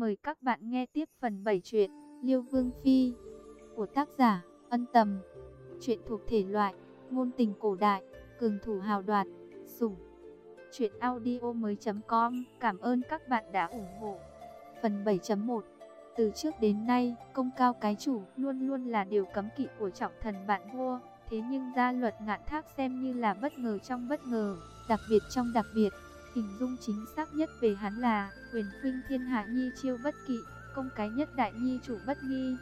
Mời các bạn nghe tiếp phần 7 truyện Liêu Vương Phi của tác giả Ân Tầm. Truyện thuộc thể loại ngôn tình cổ đại, cường thủ hào đoạt, sủng. Truyện audio mới.com Cảm ơn các bạn đã ủng hộ. Phần 7.1 Từ trước đến nay, công cao cái chủ luôn luôn là điều cấm kỵ của trọng thần bạn vua. Thế nhưng gia luật ngạn thác xem như là bất ngờ trong bất ngờ, đặc biệt trong đặc biệt. Hình dung chính xác nhất về hắn là quyền khuynh thiên hạ nhi chiêu bất kỵ, công cái nhất đại nhi chủ bất nghi.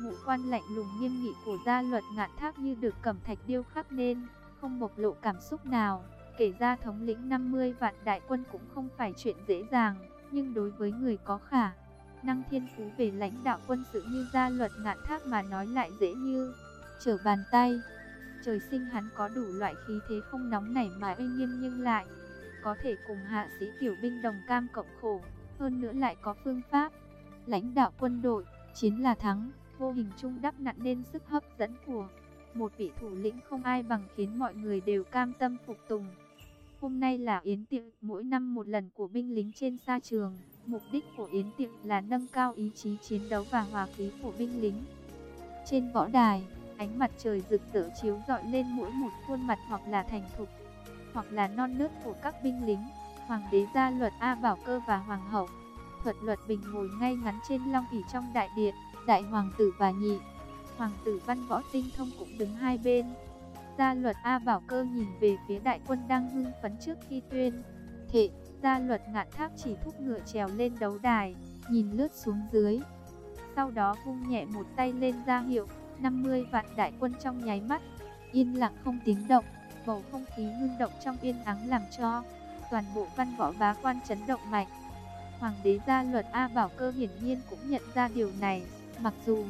Ngũ quan lạnh lùng nghiêm nghị của gia luật ngạn thác như được cẩm thạch điêu khắc nên, không bộc lộ cảm xúc nào. Kể ra thống lĩnh 50 vạn đại quân cũng không phải chuyện dễ dàng, nhưng đối với người có khả năng thiên phú về lãnh đạo quân sự như gia luật ngạn thác mà nói lại dễ như trở bàn tay. Trời sinh hắn có đủ loại khí thế không nóng nảy mà uy nghiêm nhưng lại có thể cùng hạ sĩ tiểu binh đồng cam cộng khổ, hơn nữa lại có phương pháp. Lãnh đạo quân đội, chiến là thắng, vô hình Chung đắp nặn nên sức hấp dẫn của một vị thủ lĩnh không ai bằng khiến mọi người đều cam tâm phục tùng. Hôm nay là yến tiệc mỗi năm một lần của binh lính trên sa trường. Mục đích của yến tiệc là nâng cao ý chí chiến đấu và hòa khí của binh lính. Trên võ đài, ánh mặt trời rực rỡ chiếu rọi lên mỗi một khuôn mặt hoặc là thành thục, hoặc là non nớt của các binh lính. Hoàng đế gia luật A Bảo Cơ và Hoàng hậu Thuật luật bình ngồi ngay ngắn trên long ỷ trong đại điện, đại hoàng tử và nhị. Hoàng tử văn võ tinh thông cũng đứng hai bên. Gia luật A Bảo Cơ nhìn về phía đại quân đang hưng phấn trước khi tuyên. Thệ, gia luật ngạn thác chỉ thúc ngựa trèo lên đấu đài, nhìn lướt xuống dưới. Sau đó vung nhẹ một tay lên ra hiệu, 50 vạn đại quân trong nháy mắt. Yên lặng không tiếng động, bầu không khí ngưng động trong yên ắng làm cho toàn bộ văn võ bá quan chấn động mạnh. Hoàng đế gia luật A Bảo Cơ hiển nhiên cũng nhận ra điều này, mặc dù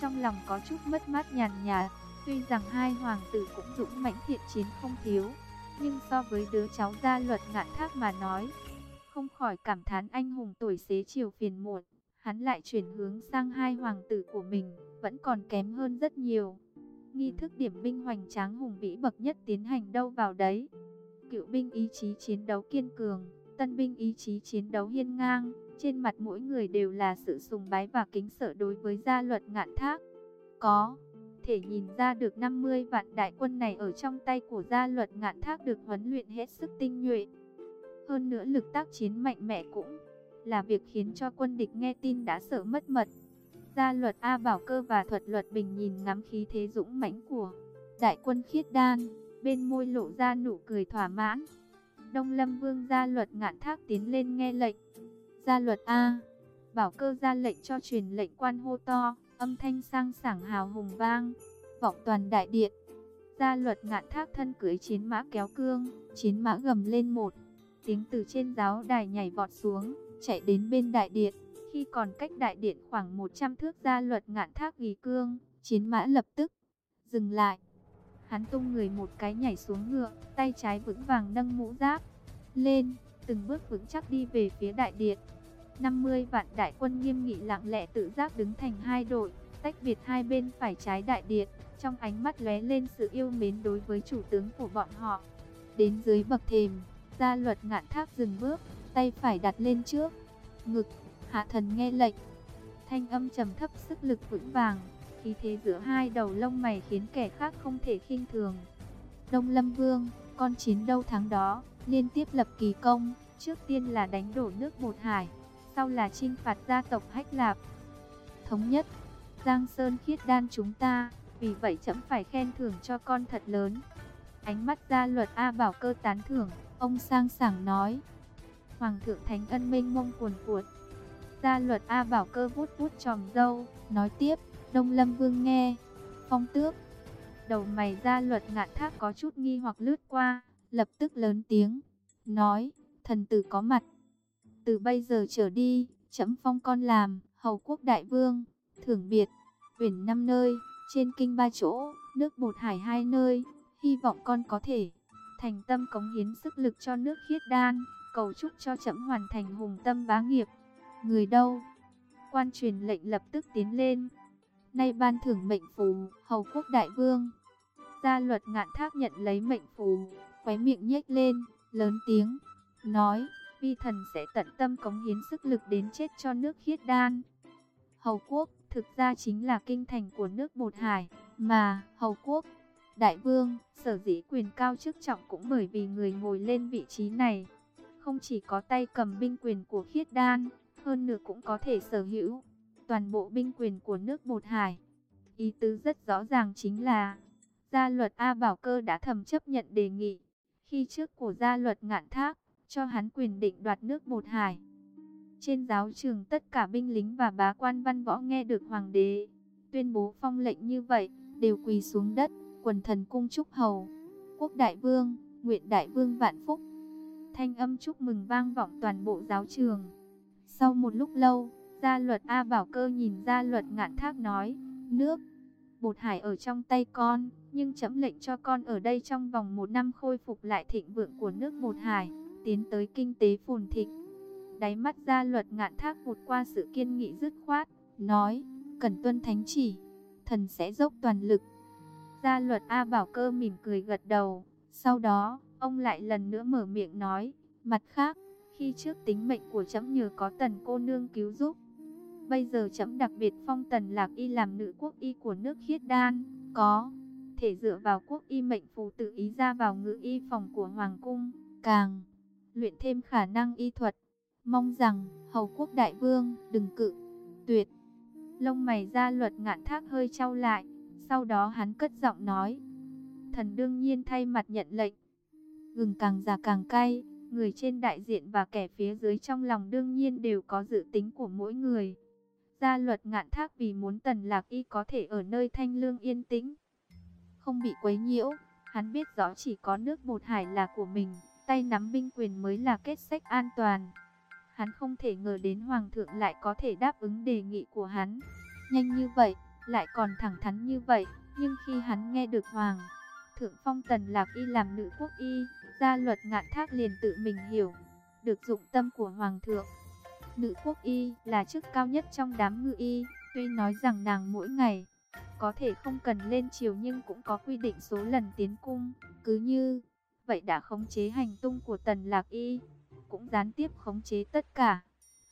trong lòng có chút mất mát nhàn nhạt, tuy rằng hai hoàng tử cũng dũng mãnh thiện chiến không thiếu, nhưng so với đứa cháu gia luật ngạn thác mà nói, không khỏi cảm thán anh hùng tuổi xế chiều phiền muộn, hắn lại chuyển hướng sang hai hoàng tử của mình, vẫn còn kém hơn rất nhiều. Nghi thức điểm binh hoành tráng hùng vĩ bậc nhất tiến hành đâu vào đấy. Cựu binh ý chí chiến đấu kiên cường, tân binh ý chí chiến đấu hiên ngang, trên mặt mỗi người đều là sự sùng bái và kính sợ đối với gia luật ngạn thác. Có thể nhìn ra được 50 vạn đại quân này ở trong tay của gia luật ngạn thác được huấn luyện hết sức tinh nhuệ. Hơn nữa lực tác chiến mạnh mẽ cũng là việc khiến cho quân địch nghe tin đã sợ mất mật. Gia luật A Bảo Cơ và thuật luật bình nhìn ngắm khí thế dũng mãnh của đại quân khiết đan, bên môi lộ ra nụ cười thỏa mãn. Đông Lâm Vương gia luật ngạn thác tiến lên nghe lệnh. Gia luật A, Bảo Cơ ra lệnh cho truyền lệnh quan hô to, âm thanh sang sảng hào hùng vang, vọng toàn đại điện. Gia luật ngạn thác thân cưới chiến mã kéo cương, chiến mã gầm lên một, tiếng từ trên giáo đài nhảy vọt xuống, chạy đến bên đại điện. Khi còn cách đại điện khoảng 100 thước ra luật ngạn thác ghi cương, chiến mã lập tức dừng lại. Hắn tung người một cái nhảy xuống ngựa, tay trái vững vàng nâng mũ giáp lên, từng bước vững chắc đi về phía đại điện. 50 vạn đại quân nghiêm nghị lặng lẽ tự giác đứng thành hai đội, tách biệt hai bên phải trái đại điện, trong ánh mắt lóe lên sự yêu mến đối với chủ tướng của bọn họ. Đến dưới bậc thềm, gia luật ngạn thác dừng bước, tay phải đặt lên trước, ngực, hạ thần nghe lệnh. Thanh âm trầm thấp sức lực vững vàng, khí thế giữa hai đầu lông mày khiến kẻ khác không thể khinh thường. Đông Lâm Vương, con chiến đâu thắng đó, liên tiếp lập kỳ công, trước tiên là đánh đổ nước Bột Hải, sau là chinh phạt gia tộc Hách Lạp. Thống nhất, Giang Sơn khiết đan chúng ta, vì vậy chấm phải khen thưởng cho con thật lớn. Ánh mắt gia luật A Bảo Cơ tán thưởng, ông sang sảng nói. Hoàng thượng Thánh Ân minh mông cuồn cuộn. Gia luật A Bảo Cơ vuốt vuốt tròm dâu, nói tiếp, Đông Lâm Vương nghe, phong tước. Đầu mày gia luật ngạn thác có chút nghi hoặc lướt qua, lập tức lớn tiếng, nói, thần tử có mặt. Từ bây giờ trở đi, chấm phong con làm, hầu quốc đại vương, thưởng biệt, uyển năm nơi, trên kinh ba chỗ, nước bột hải hai nơi, hy vọng con có thể thành tâm cống hiến sức lực cho nước khiết đan, cầu chúc cho chấm hoàn thành hùng tâm bá nghiệp. Người đâu? Quan truyền lệnh lập tức tiến lên. Nay ban thưởng mệnh phù, hầu quốc đại vương. Gia luật ngạn thác nhận lấy mệnh phù, khóe miệng nhếch lên, lớn tiếng, nói, vi thần sẽ tận tâm cống hiến sức lực đến chết cho nước khiết đan. Hầu quốc thực ra chính là kinh thành của nước Bột Hải, mà Hầu quốc, Đại Vương, sở dĩ quyền cao chức trọng cũng bởi vì người ngồi lên vị trí này. Không chỉ có tay cầm binh quyền của khiết đan, hơn nữa cũng có thể sở hữu toàn bộ binh quyền của nước Bột Hải. Ý tứ rất rõ ràng chính là, gia luật A Bảo Cơ đã thầm chấp nhận đề nghị, khi trước của gia luật ngạn thác, cho hắn quyền định đoạt nước Bột Hải. Trên giáo trường tất cả binh lính và bá quan văn võ nghe được hoàng đế tuyên bố phong lệnh như vậy, đều quỳ xuống đất, quần thần cung chúc hầu. Quốc đại vương, nguyện đại vương vạn phúc. Thanh âm chúc mừng vang vọng toàn bộ giáo trường. Sau một lúc lâu, gia luật A Bảo Cơ nhìn gia luật ngạn thác nói, nước, bột hải ở trong tay con, nhưng chấm lệnh cho con ở đây trong vòng một năm khôi phục lại thịnh vượng của nước bột hải, tiến tới kinh tế phồn thịnh. Đáy mắt gia luật ngạn thác vụt qua sự kiên nghị dứt khoát, nói, cần tuân thánh chỉ, thần sẽ dốc toàn lực. Gia luật A Bảo Cơ mỉm cười gật đầu, sau đó, ông lại lần nữa mở miệng nói, mặt khác, khi trước tính mệnh của chấm nhờ có tần cô nương cứu giúp. Bây giờ chấm đặc biệt phong tần lạc y làm nữ quốc y của nước khiết đan, có thể dựa vào quốc y mệnh phù tự ý ra vào ngự y phòng của hoàng cung, càng luyện thêm khả năng y thuật. Mong rằng, hầu quốc đại vương, đừng cự, tuyệt. Lông mày ra luật ngạn thác hơi trao lại, sau đó hắn cất giọng nói. Thần đương nhiên thay mặt nhận lệnh. Gừng càng già càng cay, người trên đại diện và kẻ phía dưới trong lòng đương nhiên đều có dự tính của mỗi người. Gia luật ngạn thác vì muốn tần lạc y có thể ở nơi thanh lương yên tĩnh. Không bị quấy nhiễu, hắn biết rõ chỉ có nước bột hải là của mình, tay nắm binh quyền mới là kết sách an toàn. Hắn không thể ngờ đến Hoàng thượng lại có thể đáp ứng đề nghị của hắn. Nhanh như vậy, lại còn thẳng thắn như vậy, nhưng khi hắn nghe được Hoàng thượng phong tần lạc y làm nữ quốc y, gia luật ngạn thác liền tự mình hiểu, được dụng tâm của Hoàng thượng. Nữ quốc y là chức cao nhất trong đám ngự y, tuy nói rằng nàng mỗi ngày có thể không cần lên chiều nhưng cũng có quy định số lần tiến cung, cứ như vậy đã khống chế hành tung của tần lạc y cũng gián tiếp khống chế tất cả.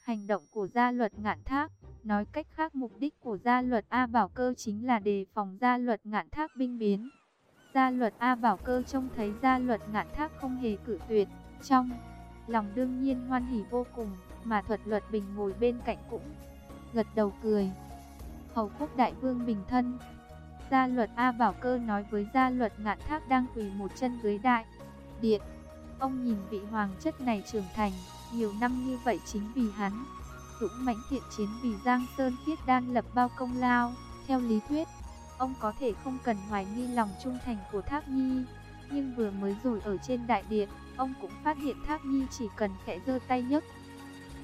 Hành động của gia luật ngạn thác, nói cách khác mục đích của gia luật A Bảo Cơ chính là đề phòng gia luật ngạn thác binh biến. Gia luật A Bảo Cơ trông thấy gia luật ngạn thác không hề cử tuyệt, trong lòng đương nhiên hoan hỉ vô cùng, mà thuật luật bình ngồi bên cạnh cũng gật đầu cười. Hầu quốc đại vương bình thân, gia luật A Bảo Cơ nói với gia luật ngạn thác đang quỳ một chân dưới đại điện. Ông nhìn vị hoàng chất này trưởng thành, nhiều năm như vậy chính vì hắn. Dũng mãnh thiện chiến vì Giang Sơn Khiết Đan lập bao công lao. Theo lý thuyết, ông có thể không cần hoài nghi lòng trung thành của Thác Nhi. Nhưng vừa mới rồi ở trên đại điện, ông cũng phát hiện Thác Nhi chỉ cần khẽ giơ tay nhấc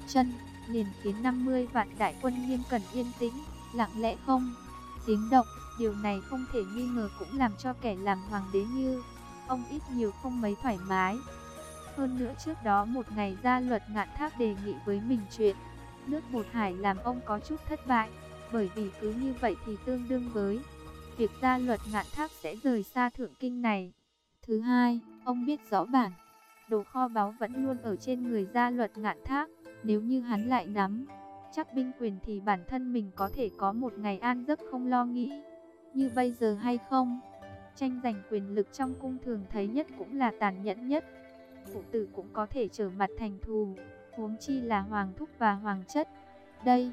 chân, liền khiến 50 vạn đại quân nghiêm cần yên tĩnh, lặng lẽ không tiếng động. Điều này không thể nghi ngờ cũng làm cho kẻ làm hoàng đế như ông ít nhiều không mấy thoải mái. Hơn nữa trước đó một ngày gia luật ngạn thác đề nghị với mình chuyện, nước bột hải làm ông có chút thất bại, bởi vì cứ như vậy thì tương đương với việc gia luật ngạn thác sẽ rời xa thượng kinh này. Thứ hai, ông biết rõ bản, đồ kho báu vẫn luôn ở trên người gia luật ngạn thác, nếu như hắn lại nắm, chắc binh quyền thì bản thân mình có thể có một ngày an giấc không lo nghĩ, như bây giờ hay không. Tranh giành quyền lực trong cung thường thấy nhất cũng là tàn nhẫn nhất phụ tử cũng có thể trở mặt thành thù, huống chi là hoàng thúc và hoàng chất. Đây,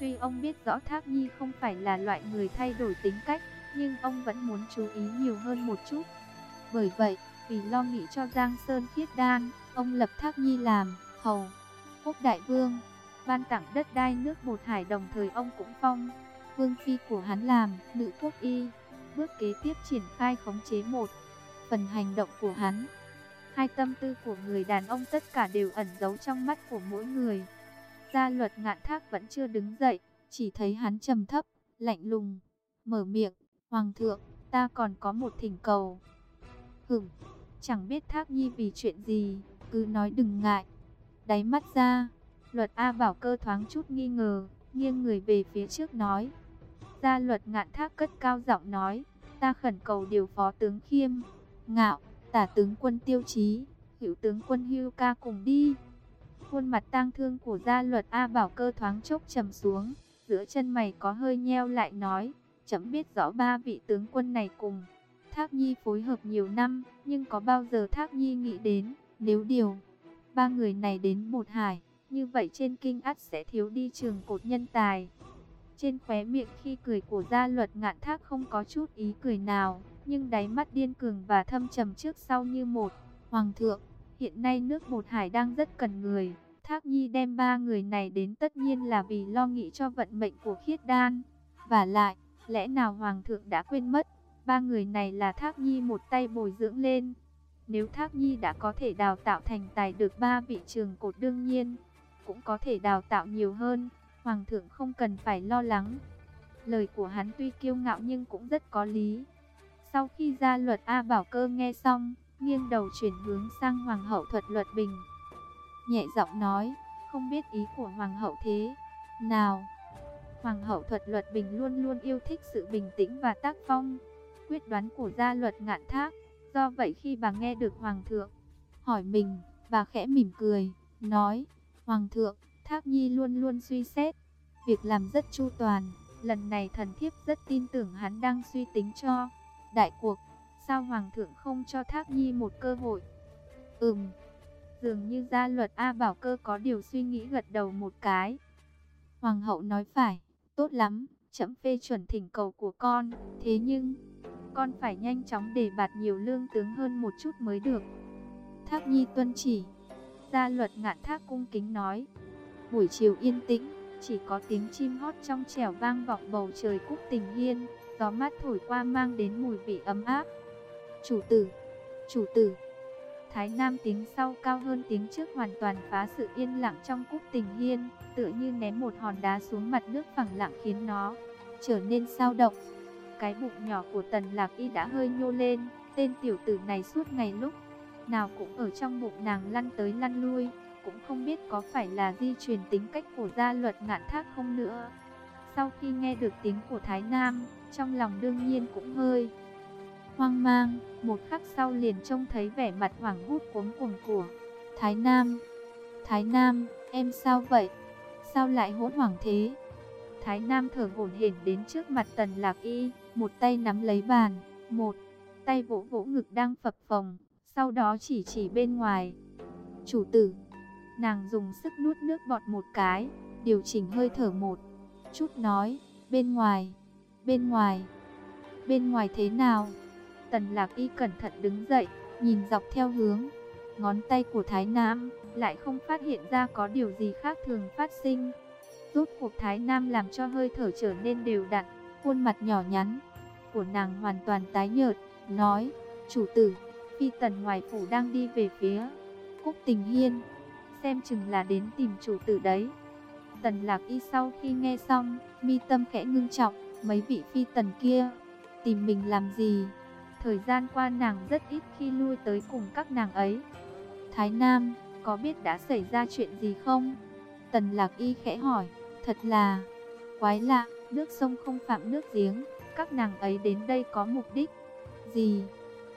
tuy ông biết rõ Thác Nhi không phải là loại người thay đổi tính cách, nhưng ông vẫn muốn chú ý nhiều hơn một chút. Bởi vậy, vì lo nghĩ cho Giang Sơn Khiết Đan, ông lập Thác Nhi làm hầu quốc đại vương, ban tặng đất đai nước bột hải đồng thời ông cũng phong vương phi của hắn làm nữ quốc y. Bước kế tiếp triển khai khống chế một phần hành động của hắn. Hai tâm tư của người đàn ông tất cả đều ẩn giấu trong mắt của mỗi người. Gia luật ngạn thác vẫn chưa đứng dậy, chỉ thấy hắn trầm thấp, lạnh lùng, mở miệng, Hoàng thượng, ta còn có một thỉnh cầu. Hửm, chẳng biết thác nhi vì chuyện gì, cứ nói đừng ngại. Đáy mắt ra, luật A bảo cơ thoáng chút nghi ngờ, nghiêng người về phía trước nói. Gia luật ngạn thác cất cao giọng nói, ta khẩn cầu điều phó tướng khiêm, ngạo, tả tướng quân tiêu chí, hữu tướng quân hưu ca cùng đi. Khuôn mặt tang thương của gia luật A Bảo Cơ thoáng chốc trầm xuống, giữa chân mày có hơi nheo lại nói, chấm biết rõ ba vị tướng quân này cùng. Thác Nhi phối hợp nhiều năm, nhưng có bao giờ Thác Nhi nghĩ đến, nếu điều, ba người này đến một hải, như vậy trên kinh ắt sẽ thiếu đi trường cột nhân tài. Trên khóe miệng khi cười của gia luật ngạn thác không có chút ý cười nào, nhưng đáy mắt điên cường và thâm trầm trước sau như một. Hoàng thượng, hiện nay nước bột hải đang rất cần người. Thác Nhi đem ba người này đến tất nhiên là vì lo nghĩ cho vận mệnh của khiết đan. Và lại, lẽ nào Hoàng thượng đã quên mất, ba người này là Thác Nhi một tay bồi dưỡng lên. Nếu Thác Nhi đã có thể đào tạo thành tài được ba vị trường cột đương nhiên, cũng có thể đào tạo nhiều hơn. Hoàng thượng không cần phải lo lắng. Lời của hắn tuy kiêu ngạo nhưng cũng rất có lý. Sau khi ra luật A Bảo Cơ nghe xong, nghiêng đầu chuyển hướng sang Hoàng hậu thuật luật bình. Nhẹ giọng nói, không biết ý của Hoàng hậu thế nào. Hoàng hậu thuật luật bình luôn luôn yêu thích sự bình tĩnh và tác phong. Quyết đoán của gia luật ngạn thác. Do vậy khi bà nghe được Hoàng thượng hỏi mình, bà khẽ mỉm cười, nói, Hoàng thượng, Thác Nhi luôn luôn suy xét, việc làm rất chu toàn, lần này thần thiếp rất tin tưởng hắn đang suy tính cho đại cuộc, sao Hoàng thượng không cho Thác Nhi một cơ hội? Ừm, dường như gia luật A Bảo Cơ có điều suy nghĩ gật đầu một cái. Hoàng hậu nói phải, tốt lắm, chậm phê chuẩn thỉnh cầu của con, thế nhưng, con phải nhanh chóng đề bạt nhiều lương tướng hơn một chút mới được. Thác Nhi tuân chỉ, gia luật ngạn thác cung kính nói, Buổi chiều yên tĩnh, chỉ có tiếng chim hót trong trẻo vang vọng bầu trời cúc tình hiên, gió mát thổi qua mang đến mùi vị ấm áp. Chủ tử, chủ tử. Thái Nam tiếng sau cao hơn tiếng trước hoàn toàn phá sự yên lặng trong cúc tình hiên, tựa như ném một hòn đá xuống mặt nước phẳng lặng khiến nó trở nên sao động. Cái bụng nhỏ của Tần Lạc Y đã hơi nhô lên, tên tiểu tử này suốt ngày lúc nào cũng ở trong bụng nàng lăn tới lăn lui, cũng không biết có phải là di truyền tính cách của gia luật ngạn thác không nữa. Sau khi nghe được tiếng của Thái Nam, trong lòng đương nhiên cũng hơi hoang mang, một khắc sau liền trông thấy vẻ mặt hoảng hốt cuống cuồng của Thái Nam. Thái Nam, em sao vậy? Sao lại hỗn hoảng thế? Thái Nam thở hổn hển đến trước mặt Tần Lạc Y, một tay nắm lấy bàn, một tay vỗ vỗ ngực đang phập phồng, sau đó chỉ chỉ bên ngoài. Chủ tử, Nàng dùng sức nuốt nước bọt một cái, điều chỉnh hơi thở một chút nói, bên ngoài, bên ngoài, bên ngoài thế nào? Tần lạc y cẩn thận đứng dậy, nhìn dọc theo hướng, ngón tay của Thái Nam, lại không phát hiện ra có điều gì khác thường phát sinh. Rốt cuộc Thái Nam làm cho hơi thở trở nên đều đặn, khuôn mặt nhỏ nhắn của nàng hoàn toàn tái nhợt, nói, chủ tử, phi tần ngoài phủ đang đi về phía Cúc Tình Hiên xem chừng là đến tìm chủ tử đấy. Tần lạc y sau khi nghe xong, mi tâm khẽ ngưng trọng, mấy vị phi tần kia, tìm mình làm gì? Thời gian qua nàng rất ít khi lui tới cùng các nàng ấy. Thái Nam, có biết đã xảy ra chuyện gì không? Tần lạc y khẽ hỏi, thật là quái lạ, nước sông không phạm nước giếng, các nàng ấy đến đây có mục đích gì?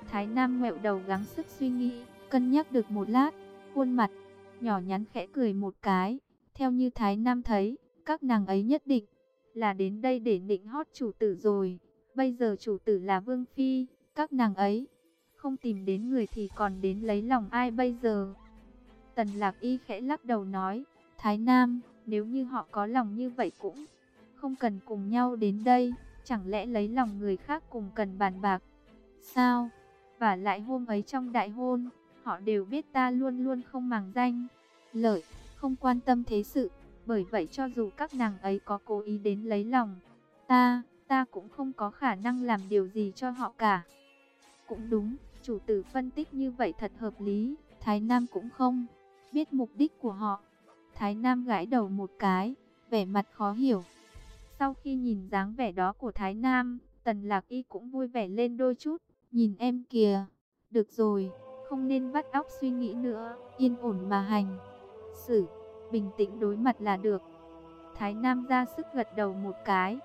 Thái Nam ngẹo đầu gắng sức suy nghĩ, cân nhắc được một lát, khuôn mặt nhỏ nhắn khẽ cười một cái. Theo như Thái Nam thấy, các nàng ấy nhất định là đến đây để nịnh hót chủ tử rồi. Bây giờ chủ tử là Vương Phi, các nàng ấy không tìm đến người thì còn đến lấy lòng ai bây giờ. Tần Lạc Y khẽ lắc đầu nói, Thái Nam, nếu như họ có lòng như vậy cũng không cần cùng nhau đến đây, chẳng lẽ lấy lòng người khác cùng cần bàn bạc. Sao? Và lại hôm ấy trong đại hôn, Họ đều biết ta luôn luôn không màng danh, lợi, không quan tâm thế sự. Bởi vậy cho dù các nàng ấy có cố ý đến lấy lòng, ta, ta cũng không có khả năng làm điều gì cho họ cả. Cũng đúng, chủ tử phân tích như vậy thật hợp lý, Thái Nam cũng không biết mục đích của họ. Thái Nam gãi đầu một cái, vẻ mặt khó hiểu. Sau khi nhìn dáng vẻ đó của Thái Nam, Tần Lạc Y cũng vui vẻ lên đôi chút. Nhìn em kìa, được rồi, không nên bắt óc suy nghĩ nữa, yên ổn mà hành. Xử, bình tĩnh đối mặt là được. Thái Nam ra sức gật đầu một cái.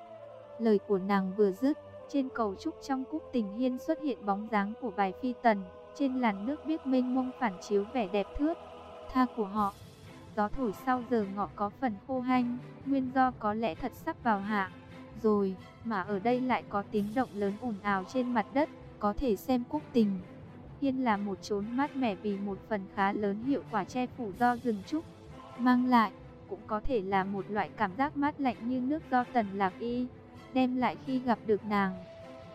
Lời của nàng vừa dứt, trên cầu trúc trong cúc tình hiên xuất hiện bóng dáng của vài phi tần, trên làn nước biếc mênh mông phản chiếu vẻ đẹp thướt, tha của họ. Gió thổi sau giờ ngọ có phần khô hanh, nguyên do có lẽ thật sắp vào hạ. Rồi, mà ở đây lại có tiếng động lớn ồn ào trên mặt đất, có thể xem cúc tình. Hiên là một chốn mát mẻ vì một phần khá lớn hiệu quả che phủ do rừng trúc mang lại, cũng có thể là một loại cảm giác mát lạnh như nước do Tần Lạc Y đem lại khi gặp được nàng.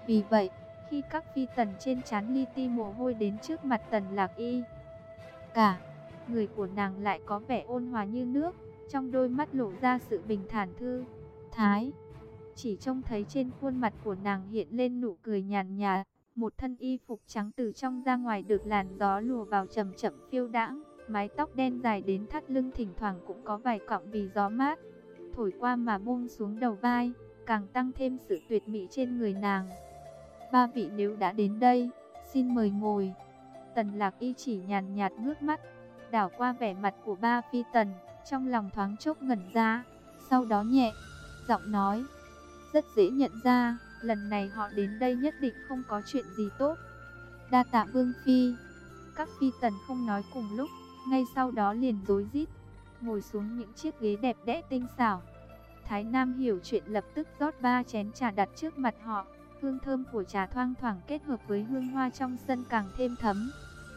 Vì vậy, khi các phi tần trên chán li ti mồ hôi đến trước mặt Tần Lạc Y, cả người của nàng lại có vẻ ôn hòa như nước, trong đôi mắt lộ ra sự bình thản thư thái. Chỉ trông thấy trên khuôn mặt của nàng hiện lên nụ cười nhàn nhạt, một thân y phục trắng từ trong ra ngoài được làn gió lùa vào chậm chậm phiêu đãng, mái tóc đen dài đến thắt lưng thỉnh thoảng cũng có vài cọng vì gió mát, thổi qua mà buông xuống đầu vai, càng tăng thêm sự tuyệt mỹ trên người nàng. Ba vị nếu đã đến đây, xin mời ngồi. Tần lạc y chỉ nhàn nhạt ngước mắt, đảo qua vẻ mặt của ba phi tần, trong lòng thoáng chốc ngẩn ra, sau đó nhẹ, giọng nói, rất dễ nhận ra, lần này họ đến đây nhất định không có chuyện gì tốt. Đa tạ vương phi, các phi tần không nói cùng lúc, ngay sau đó liền rối rít, ngồi xuống những chiếc ghế đẹp đẽ tinh xảo. Thái Nam hiểu chuyện lập tức rót ba chén trà đặt trước mặt họ, hương thơm của trà thoang thoảng kết hợp với hương hoa trong sân càng thêm thấm,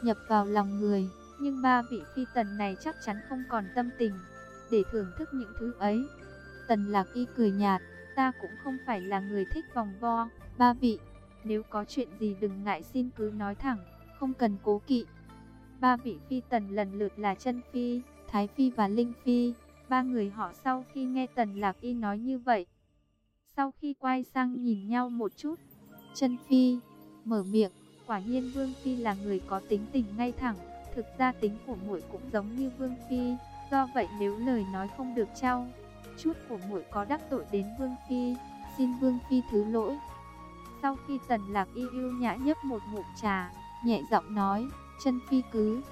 nhập vào lòng người. Nhưng ba vị phi tần này chắc chắn không còn tâm tình để thưởng thức những thứ ấy. Tần Lạc Y cười nhạt, ta cũng không phải là người thích vòng vo, ba vị, nếu có chuyện gì đừng ngại xin cứ nói thẳng, không cần cố kỵ. Ba vị phi tần lần lượt là chân phi, thái phi và linh phi, ba người họ sau khi nghe Tần Lạc Y nói như vậy. Sau khi quay sang nhìn nhau một chút, chân phi mở miệng, quả nhiên Vương Phi là người có tính tình ngay thẳng, thực ra tính của muội cũng giống như Vương Phi, do vậy nếu lời nói không được trao, chút của muội có đắc tội đến Vương Phi, xin Vương Phi thứ lỗi. Sau khi Tần Lạc Y yêu nhã nhấp một ngụm trà, nhẹ giọng nói, chân Phi cứ,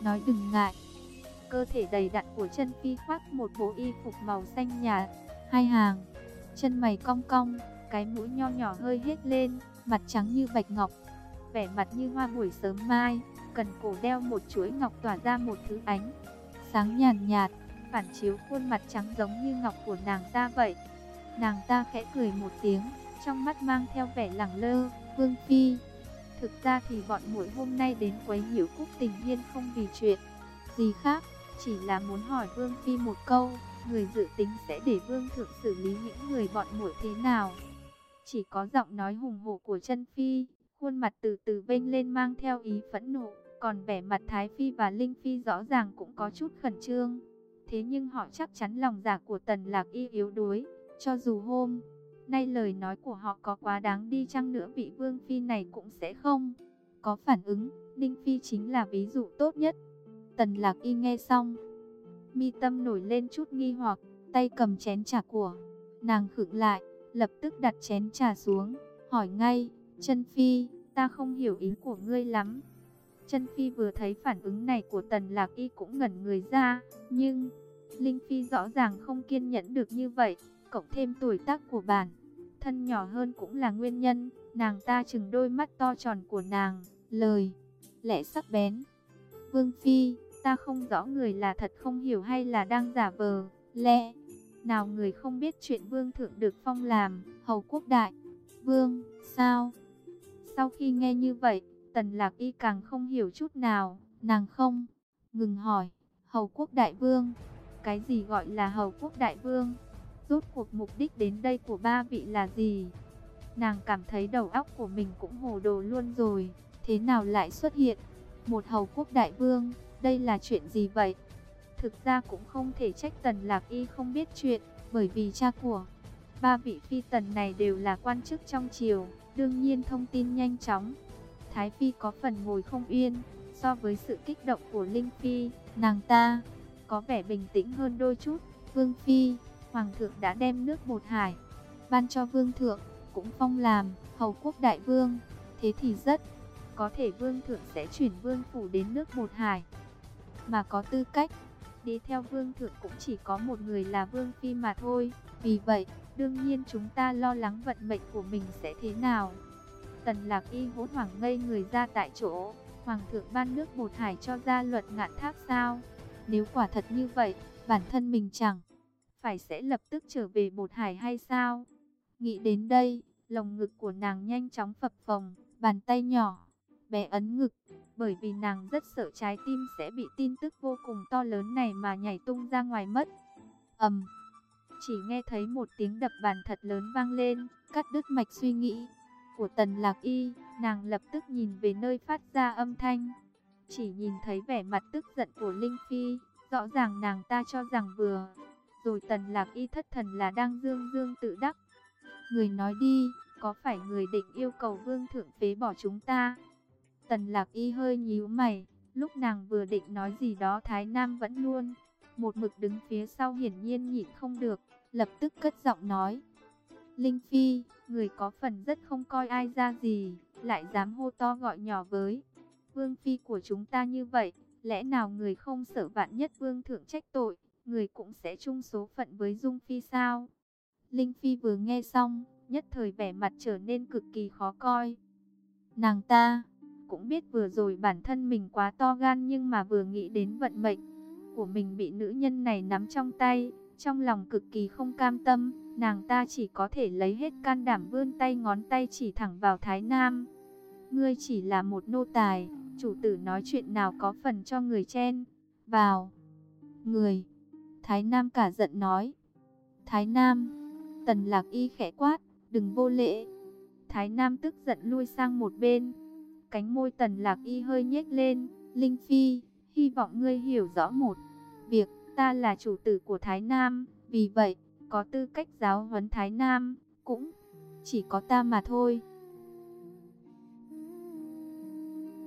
nói đừng ngại. Cơ thể đầy đặn của chân Phi khoác một bộ y phục màu xanh nhạt, hai hàng, chân mày cong cong, cái mũi nho nhỏ hơi hết lên, mặt trắng như bạch ngọc, vẻ mặt như hoa buổi sớm mai, cần cổ đeo một chuỗi ngọc tỏa ra một thứ ánh sáng nhàn nhạt, phản chiếu khuôn mặt trắng giống như ngọc của nàng ta vậy. Nàng ta khẽ cười một tiếng, trong mắt mang theo vẻ lẳng lơ, "Vương phi, thực ra thì bọn muội hôm nay đến quấy nhiễu Cúc Tình Hiên không vì chuyện gì khác, chỉ là muốn hỏi Vương phi một câu, người dự tính sẽ để Vương thượng xử lý những người bọn muội thế nào?" Chỉ có giọng nói hùng hổ của chân phi, khuôn mặt từ từ vênh lên mang theo ý phẫn nộ, còn vẻ mặt Thái Phi và Linh Phi rõ ràng cũng có chút khẩn trương. Thế nhưng họ chắc chắn lòng giả dạ của Tần Lạc Y yếu đuối, cho dù hôm nay lời nói của họ có quá đáng đi chăng nữa vị Vương Phi này cũng sẽ không có phản ứng. Ninh Phi chính là ví dụ tốt nhất. Tần Lạc Y nghe xong, mi tâm nổi lên chút nghi hoặc, tay cầm chén trà của nàng khựng lại, lập tức đặt chén trà xuống, hỏi ngay, chân Phi, ta không hiểu ý của ngươi lắm. Chân Phi vừa thấy phản ứng này của Tần Lạc Y cũng ngẩn người ra, nhưng Linh Phi rõ ràng không kiên nhẫn được như vậy, cộng thêm tuổi tác của bản. Thân nhỏ hơn cũng là nguyên nhân, nàng ta chừng đôi mắt to tròn của nàng, lời, lẽ sắc bén. Vương Phi, ta không rõ người là thật không hiểu hay là đang giả vờ, lẽ, nào người không biết chuyện Vương Thượng được phong làm, hầu quốc đại, Vương, sao? Sau khi nghe như vậy, Tần Lạc Y càng không hiểu chút nào, nàng không, ngừng hỏi, hầu quốc đại vương, cái gì gọi là hầu quốc đại vương? Rốt cuộc mục đích đến đây của ba vị là gì? Nàng cảm thấy đầu óc của mình cũng hồ đồ luôn rồi, thế nào lại xuất hiện một hầu quốc đại vương, đây là chuyện gì vậy? Thực ra cũng không thể trách Tần Lạc Y không biết chuyện, bởi vì cha của ba vị phi tần này đều là quan chức trong triều, đương nhiên thông tin nhanh chóng. Thái Phi có phần ngồi không yên, so với sự kích động của Linh Phi, nàng ta có vẻ bình tĩnh hơn đôi chút. Vương Phi, Hoàng thượng đã đem nước bột hải, ban cho Vương thượng, cũng phong làm hầu quốc đại vương. Thế thì rất có thể Vương thượng sẽ chuyển Vương phủ đến nước bột hải, mà có tư cách. Đi theo Vương thượng cũng chỉ có một người là Vương Phi mà thôi. Vì vậy, đương nhiên chúng ta lo lắng vận mệnh của mình sẽ thế nào. Tần lạc y hốt hoảng ngây người ra tại chỗ. Hoàng thượng ban nước bột hải cho ra luật ngạn thác sao? Nếu quả thật như vậy, bản thân mình chẳng phải sẽ lập tức trở về bột hải hay sao? Nghĩ đến đây, lồng ngực của nàng nhanh chóng phập phồng, bàn tay nhỏ, bé ấn ngực, bởi vì nàng rất sợ trái tim sẽ bị tin tức vô cùng to lớn này mà nhảy tung ra ngoài mất. ầm, chỉ nghe thấy một tiếng đập bàn thật lớn vang lên, cắt đứt mạch suy nghĩ của Tần Lạc Y, nàng lập tức nhìn về nơi phát ra âm thanh, chỉ nhìn thấy vẻ mặt tức giận của Linh Phi, rõ ràng nàng ta cho rằng vừa rồi Tần Lạc Y thất thần là đang dương dương tự đắc. Người nói đi, có phải người định yêu cầu vương thượng phế bỏ chúng ta? Tần lạc y hơi nhíu mày, lúc nàng vừa định nói gì đó Thái Nam vẫn luôn. Một mực đứng phía sau hiển nhiên nhịn không được, lập tức cất giọng nói. Linh Phi, người có phần rất không coi ai ra gì, lại dám hô to gọi nhỏ với. Vương Phi của chúng ta như vậy, lẽ nào người không sợ vạn nhất vương thượng trách tội, người cũng sẽ chung số phận với Dung Phi sao? Linh Phi vừa nghe xong, nhất thời vẻ mặt trở nên cực kỳ khó coi. Nàng ta cũng biết vừa rồi bản thân mình quá to gan nhưng mà vừa nghĩ đến vận mệnh của mình bị nữ nhân này nắm trong tay, trong lòng cực kỳ không cam tâm, nàng ta chỉ có thể lấy hết can đảm vươn tay ngón tay chỉ thẳng vào Thái Nam. Ngươi chỉ là một nô tài, chủ tử nói chuyện nào có phần cho người chen vào. Người, Thái Nam cả giận nói. Thái Nam, tần lạc y khẽ quát, đừng vô lễ. Thái Nam tức giận lui sang một bên. Cánh môi tần lạc y hơi nhếch lên. Linh Phi, hy vọng ngươi hiểu rõ một việc, ta là chủ tử của Thái Nam. Vì vậy, có tư cách giáo huấn Thái Nam, cũng chỉ có ta mà thôi.